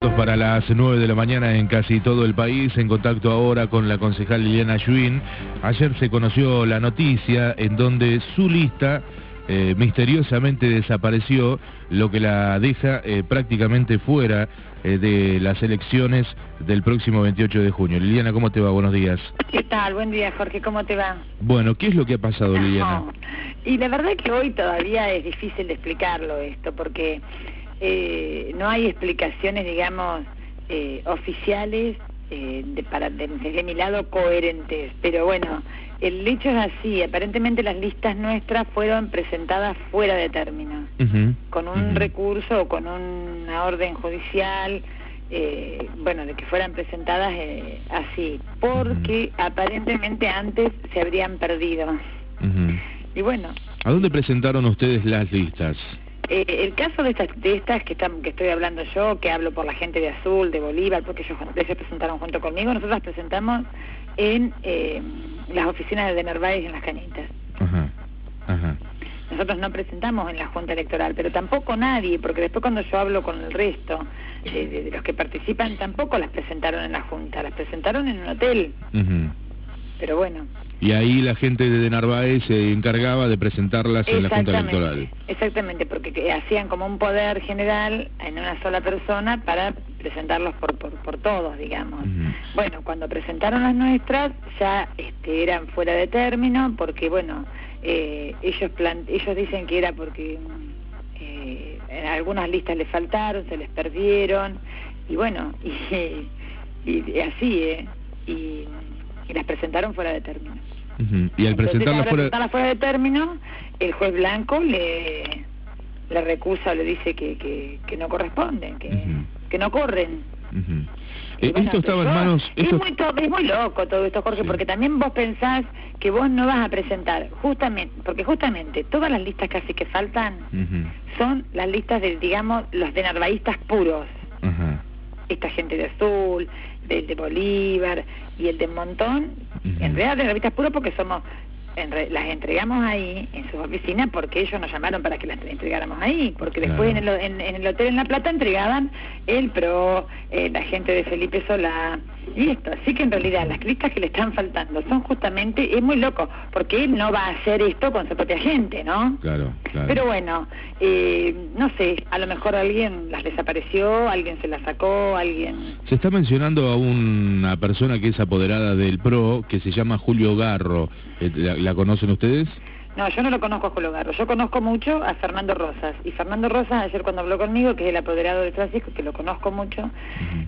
Para las 9 de la mañana en casi todo el país, en contacto ahora con la concejal Liliana Yuin. Ayer se conoció la noticia en donde su lista eh, misteriosamente desapareció, lo que la deja eh, prácticamente fuera eh, de las elecciones del próximo 28 de junio. Liliana, ¿cómo te va? Buenos días. ¿Qué tal? Buen día, Jorge. ¿Cómo te va? Bueno, ¿qué es lo que ha pasado, Liliana? Y la verdad es que hoy todavía es difícil de explicarlo esto, porque eh, no hay explicaciones, digamos, eh, oficiales eh, de, para, desde mi lado coherentes, pero bueno, el hecho es así, aparentemente las listas nuestras fueron presentadas fuera de término, con un recurso o con una orden judicial, eh, bueno, de que fueran presentadas eh, así, porque aparentemente antes se habrían perdido. Y bueno. ¿A dónde presentaron ustedes las listas? Eh, el caso de estas, de estas que, están, que estoy hablando yo, que hablo por la gente de Azul, de Bolívar, porque ellos, ellos presentaron junto conmigo, nosotros las presentamos en eh, las oficinas de Narváez en Las Canitas. Nosotros no presentamos en la Junta Electoral, pero tampoco nadie, porque después cuando yo hablo con el resto de, los que participan, tampoco las presentaron en la Junta, las presentaron en un hotel. Pero bueno. Y ahí la gente de Narváez se encargaba de presentarlas en la Junta Electoral. Exactamente, porque hacían como un poder general en una sola persona para presentarlos por, por, todos, digamos. Bueno, cuando presentaron las nuestras ya este, eran fuera de término, porque bueno, eh, ellos, ellos dicen que era porque eh, en algunas listas les faltaron, se les perdieron, y bueno, y, así, ¿eh? Y, las presentaron fuera de término. Y al presentarlas fuera... de término, el juez blanco le, le recusa o le dice que, que, no corresponden, que, que no corren. Eh, esto estaba en manos... Es, muy es muy loco todo esto, Jorge, porque también vos pensás que vos no vas a presentar, justamente, porque justamente todas las listas casi que faltan son las listas de, digamos, los de narvaístas puros. Esta gente de Azul, de, de Bolívar y el de Montón, en realidad de revistas puros porque somos las entregamos ahí en sus oficinas porque ellos nos llamaron para que las entregáramos ahí, porque después en, el, en, el hotel en La Plata entregaban el PRO, eh, la gente de Felipe Solá y esto. Así que en realidad las listas que le están faltando son justamente, es muy loco, porque él no va a hacer esto con su propia gente, ¿no? Claro, claro. Pero bueno, eh, no sé, a lo mejor alguien las desapareció, alguien se las sacó, alguien... Se está mencionando a una persona que es apoderada del PRO, que se llama Julio Garro. Eh, ¿La, conocen ustedes? No, yo no lo conozco a Julio Garro. Yo conozco mucho a Fernando Rosas. Y Fernando Rosas, ayer cuando habló conmigo, que es el apoderado de Francisco, que lo conozco mucho,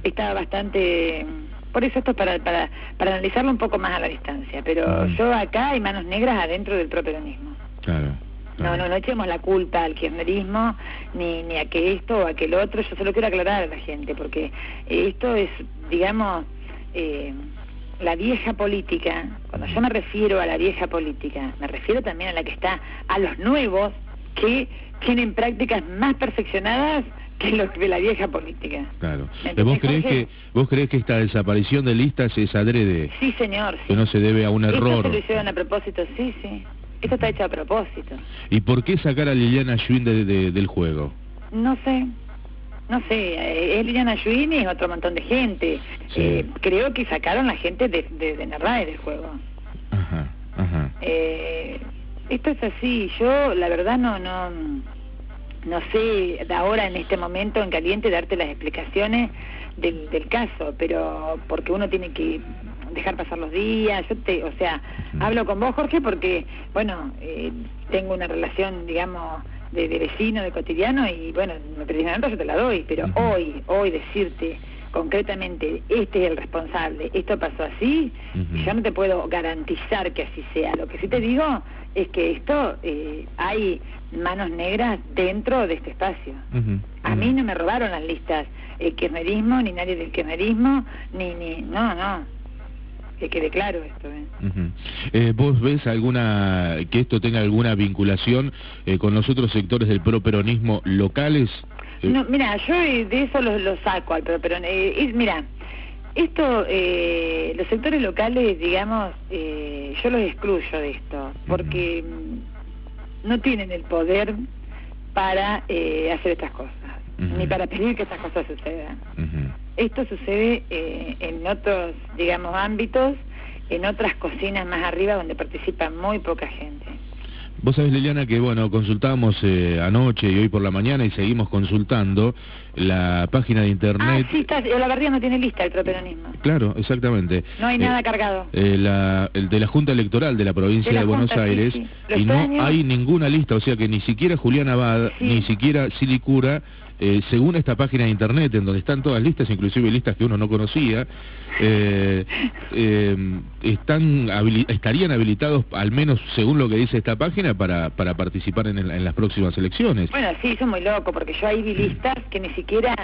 estaba bastante... Por eso esto es para, para, para analizarlo un poco más a la distancia. Pero yo acá hay manos negras adentro del properonismo. Claro. No, no, no echemos la culpa al kirchnerismo, ni, ni a que esto o a que el otro. Yo solo quiero aclarar a la gente, porque esto es, digamos... Eh, la vieja política, cuando yo me refiero a la vieja política, me refiero también a la que está, a los nuevos que tienen prácticas más perfeccionadas que de la vieja política. Claro. ¿Vos crees, que, ¿Vos crees que esta desaparición de listas es adrede? Sí, señor. Que no se debe a un error. Esto se lo hicieron a propósito, sí, sí. Esto está hecho a propósito. ¿Y por qué sacar a Liliana Schwinn del juego? No sé no sé, eh, es Liliana Yuini y otro montón de gente. Eh, creo que sacaron la gente de, de, de Narváez del juego. Ajá, ajá. Eh, esto es así, yo la verdad no, no, no sé de ahora en este momento en caliente darte las explicaciones del, del caso, pero porque uno tiene que dejar pasar los días, yo te, o sea, hablo con vos Jorge porque, bueno, eh, tengo una relación, digamos, de, vecino, de cotidiano, y bueno, me pedís yo te la doy, pero hoy, hoy decirte concretamente, este es el responsable, esto pasó así, yo no te puedo garantizar que así sea. Lo que sí te digo es que esto, eh, hay manos negras dentro de este espacio. A mí no me robaron las listas el kirchnerismo, ni nadie del kirchnerismo, ni, ni, no, no, que quede claro esto. ¿eh? ¿eh? ¿Vos ves alguna que esto tenga alguna vinculación eh, con los otros sectores del properonismo locales? Eh, no, mira, yo de eso lo, saco al properonismo. mira, esto, los sectores locales, digamos, yo los excluyo de esto, porque mm, no tienen el poder para hacer estas cosas. ni para pedir que estas cosas sucedan. Esto sucede eh, en otros, digamos, ámbitos, en otras cocinas más arriba donde participa muy poca gente. Vos sabés, Liliana, que bueno, consultamos eh, anoche y hoy por la mañana y seguimos consultando la página de internet. Ah, sí, está, la barría no tiene lista el properonismo. Claro, exactamente. No hay nada eh, cargado. Eh, la, el de la Junta Electoral de la provincia de, Buenos Aires y no hay ninguna lista, o sea que ni siquiera Julián Abad, ni siquiera Silicura eh, según esta página de internet, en donde están todas listas, inclusive listas que uno no conocía, eh, eh, están estarían habilitados, al menos según lo que dice esta página, para, para participar en, las próximas elecciones. Bueno, sí, eso es muy loco, porque yo ahí vi listas que ni siquiera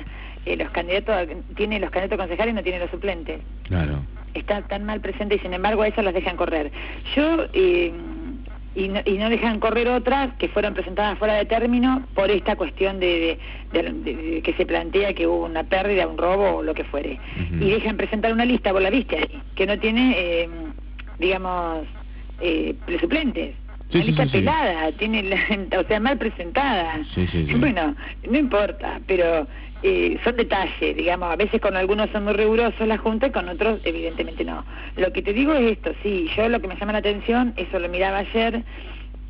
los candidatos, tiene los candidatos concejales no tienen los suplentes. Claro. Está tan mal presente y sin embargo a esas las dejan correr. Yo y no, y no dejan correr otras que fueron presentadas fuera de término por esta cuestión de, que se plantea que hubo una pérdida, un robo o lo que fuere. Y dejan presentar una lista, vos la viste ahí, que no tiene, eh, digamos, eh, lista pelada, tiene o sea, mal presentada. Bueno, no importa, pero eh, son detalles, digamos, a veces con algunos son muy rigurosos la Junta y con otros evidentemente no. Lo que te digo es esto, sí, yo lo que me llama la atención, eso lo miraba ayer,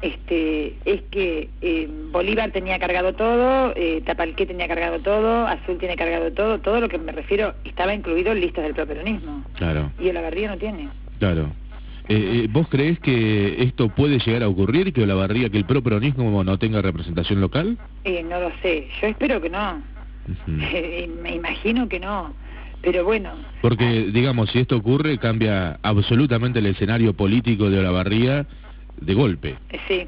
este, es que eh, Bolívar tenía cargado todo, eh, Tapalqué tenía cargado todo, Azul tiene cargado todo, todo lo que me refiero estaba incluido en listas del peronismo. Claro. Y el Olavarría no tiene. Claro. Eh, ¿Vos crees que esto puede llegar a ocurrir, que Olavarría, que el peronismo no tenga representación local? no lo sé, yo espero que no. Me imagino que no, pero bueno. Porque, ah. digamos, si esto ocurre, cambia absolutamente el escenario político de Olavarría de golpe. Sí.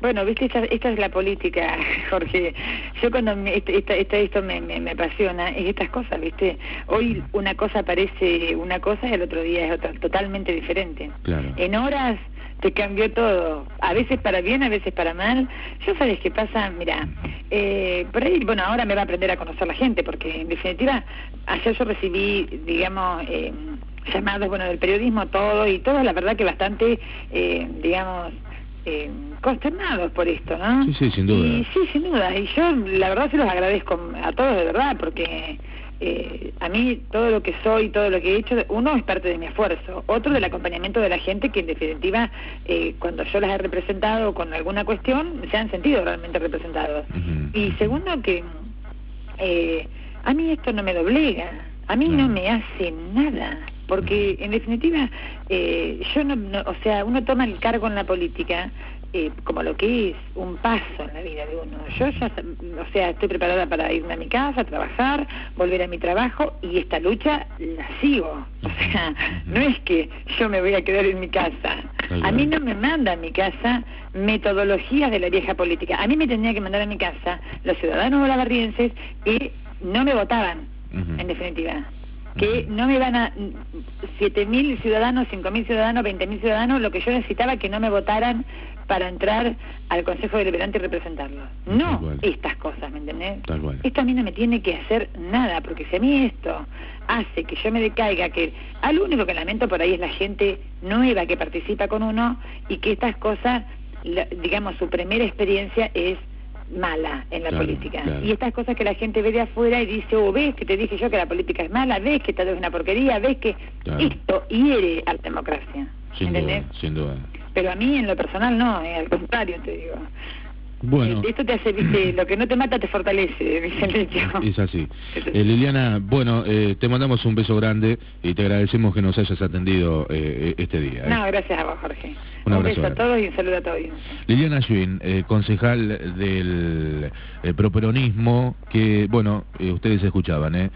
Bueno, viste, esta, esta es la política, Jorge. Yo cuando me, esto me, me, apasiona, es estas cosas, viste. Hoy una cosa parece una cosa y el otro día es otra, totalmente diferente. Claro. En horas te cambió todo, a veces para bien, a veces para mal. Yo sabes qué pasa, mira, eh, por ahí, bueno, ahora me va a aprender a conocer la gente, porque en definitiva, ayer yo recibí, digamos, eh, llamados, bueno, del periodismo, todo, y todo, la verdad que bastante, eh, digamos, eh, consternados por esto, ¿no? Sí, sí, sin duda. Y, sí, sin duda, y yo la verdad se los agradezco a todos de verdad, porque eh, a mí todo lo que soy, todo lo que he hecho, uno es parte de mi esfuerzo, otro del acompañamiento de la gente que en definitiva eh, cuando yo las he representado con alguna cuestión se han sentido realmente representados. Y segundo que eh, a mí esto no me doblega, a mí no me hace nada, porque en definitiva yo no, o sea, uno toma el cargo en la política eh, como lo que es un paso en la vida de uno. Yo ya, o sea, estoy preparada para irme a mi casa, trabajar, volver a mi trabajo y esta lucha la sigo. O sea, no es que yo me voy a quedar en mi casa. A mí no me manda a mi casa metodologías de la vieja política. A mí me tenía que mandar a mi casa los ciudadanos bolavarrienses y no me votaban, en definitiva que no me iban a 7.000 ciudadanos, 5.000 ciudadanos, 20.000 ciudadanos, lo que yo necesitaba que no me votaran para entrar al Consejo Deliberante y representarlo. No estas cosas, ¿me entendés? Esto a mí no me tiene que hacer nada, porque si a mí esto hace que yo me decaiga, que al único que lamento por ahí es la gente nueva que participa con uno y que estas cosas, digamos, su primera experiencia es mala en la política. Y estas cosas que la gente ve de afuera y dice, oh, ves que te dije yo que la política es mala, ves que tal es una porquería, ves que esto hiere a la democracia. Sin duda, sin duda. Pero a mí en lo personal no, eh, al contrario te digo. Bueno. Eh, esto te hace, lo que no te mata te fortalece, hecho. Es así. Eh, Liliana, bueno, te mandamos un beso grande y te agradecemos que nos hayas atendido este día. No, gracias a vos, Jorge. Un, beso a todos y un saludo a todos. Liliana Schwinn, concejal del properonismo, que, bueno, ustedes escuchaban, ¿eh?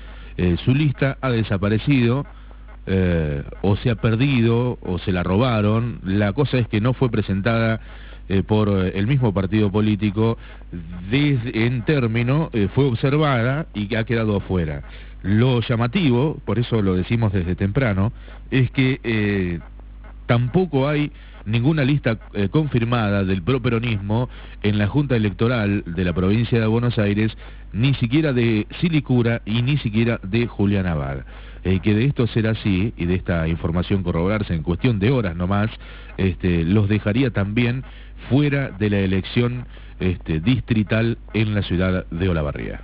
su lista ha desaparecido eh, o se ha perdido o se la robaron. La cosa es que no fue presentada eh, por eh, el mismo partido político en término, fue observada y ha quedado afuera. Lo llamativo, por eso lo decimos desde temprano, es que tampoco hay ninguna lista confirmada del properonismo en la Junta Electoral de la provincia de Buenos Aires, ni siquiera de Silicura y ni siquiera de Julián Abad. Eh, que de esto ser así y de esta información corroborarse en cuestión de horas nomás, este, los dejaría también fuera de la elección este, distrital en la ciudad de Olavarría.